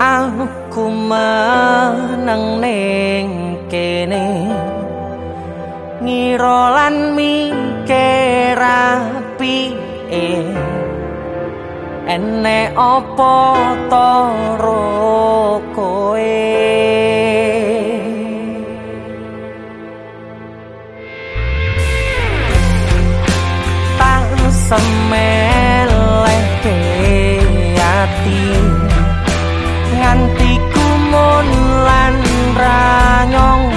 aku meneng ning kene. Ngira lan mikir api ene opo toro koe tak semeleh ati nganti kumun lan ranyongko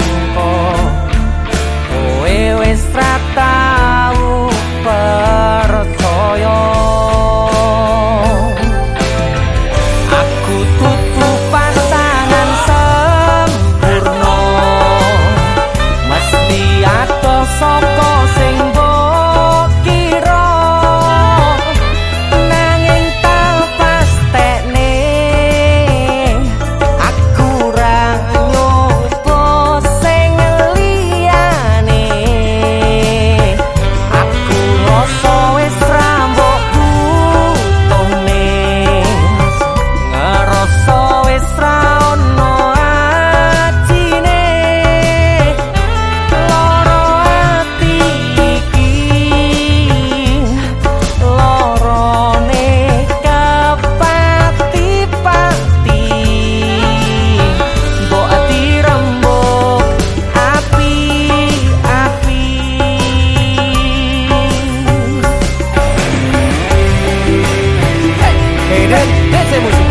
Dek saya musik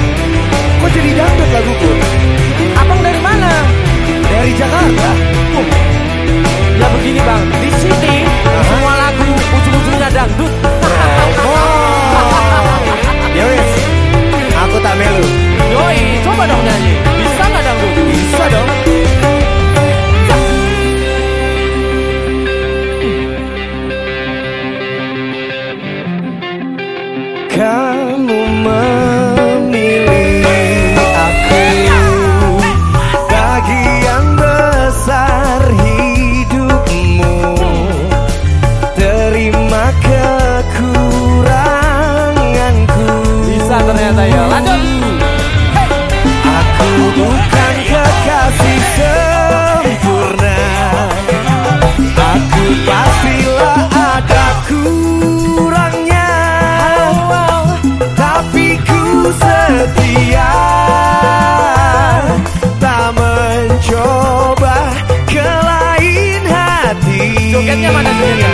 kok jadi dangdut laguku? Abang dari mana? Dari Jakarta. Kamu memilih aku bagian besar hidupmu. Terima kekuranganku. Bisa ternyata ya. Lanjut. Aku bukan kekasih sempurna Aku Jogetnya mana jogetnya?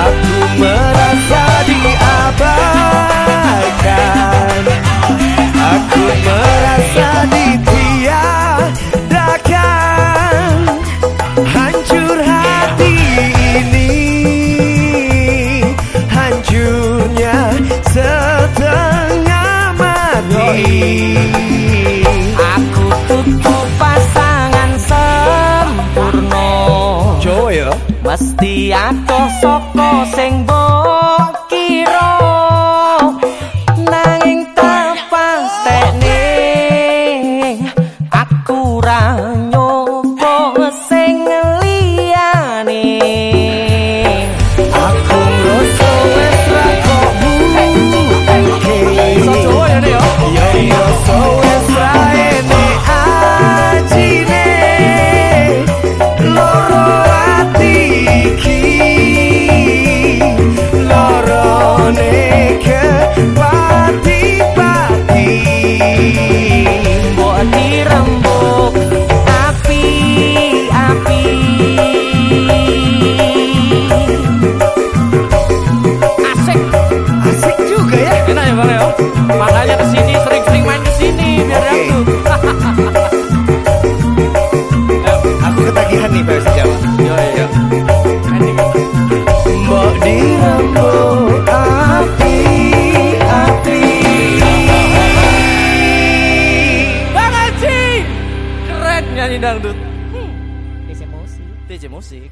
Aku merasa diabaikan. Aku merasa ditiadakan. Hancur hati ini. Hancurnya setengah mati. Aku tutup Mesti atuh saka sing Haji keren nyanyi dangdut Desi musik. DJ musik